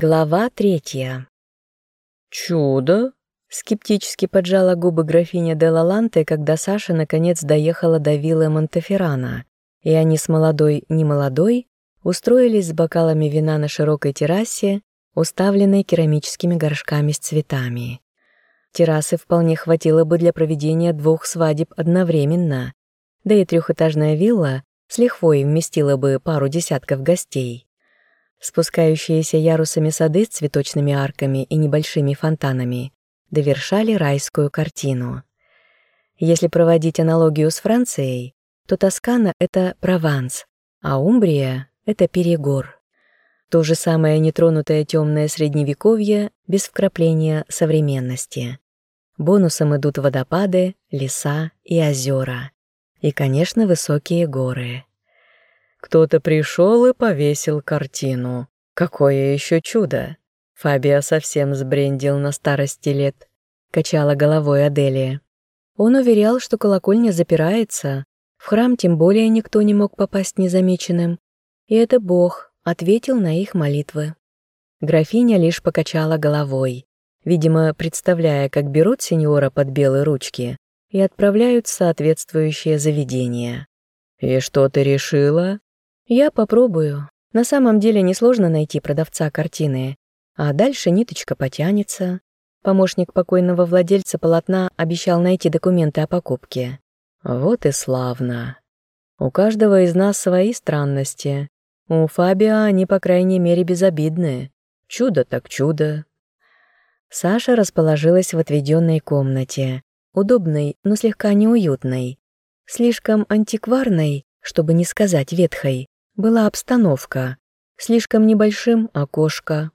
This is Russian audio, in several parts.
Глава третья. «Чудо?» — скептически поджала губы графиня де Лаланте, когда Саша наконец доехала до виллы Монтеферрана, и они с молодой, не молодой, устроились с бокалами вина на широкой террасе, уставленной керамическими горшками с цветами. Террасы вполне хватило бы для проведения двух свадеб одновременно, да и трехэтажная вилла с лихвой вместила бы пару десятков гостей. Спускающиеся ярусами сады с цветочными арками и небольшими фонтанами довершали райскую картину. Если проводить аналогию с Францией, то Тоскана — это Прованс, а Умбрия — это Перегор. То же самое нетронутое темное средневековье без вкрапления современности. Бонусом идут водопады, леса и озера. И, конечно, высокие горы. Кто-то пришел и повесил картину. Какое еще чудо! Фабия совсем сбрендил на старости лет. Качала головой Аделия. Он уверял, что колокольня запирается. В храм тем более никто не мог попасть незамеченным. И это Бог ответил на их молитвы. Графиня лишь покачала головой, видимо, представляя, как берут сеньора под белые ручки и отправляют в соответствующее заведение. «И что ты решила?» Я попробую. На самом деле несложно найти продавца картины, а дальше ниточка потянется. Помощник покойного владельца полотна обещал найти документы о покупке. Вот и славно. У каждого из нас свои странности. У Фабиа они, по крайней мере, безобидные. Чудо так чудо. Саша расположилась в отведенной комнате, удобной, но слегка неуютной, слишком антикварной, чтобы не сказать ветхой, была обстановка. Слишком небольшим окошко.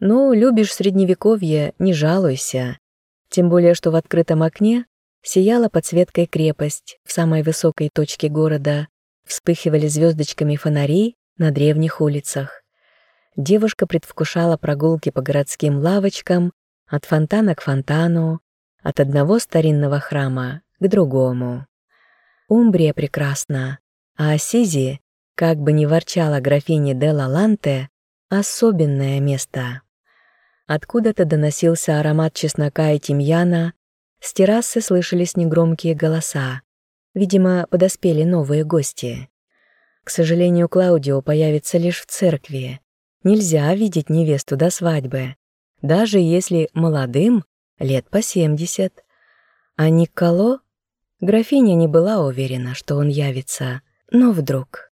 Ну, любишь средневековье, не жалуйся. Тем более, что в открытом окне сияла подсветкой крепость в самой высокой точке города, вспыхивали звездочками фонари на древних улицах. Девушка предвкушала прогулки по городским лавочкам, от фонтана к фонтану, от одного старинного храма к другому. Умбрия прекрасна, а Асизи как бы ни ворчала графиня де Лаланте, особенное место. Откуда-то доносился аромат чеснока и тимьяна, с террасы слышались негромкие голоса. Видимо, подоспели новые гости. К сожалению, Клаудио появится лишь в церкви. Нельзя видеть невесту до свадьбы, даже если молодым, лет по семьдесят. А Николо? Графиня не была уверена, что он явится, но вдруг...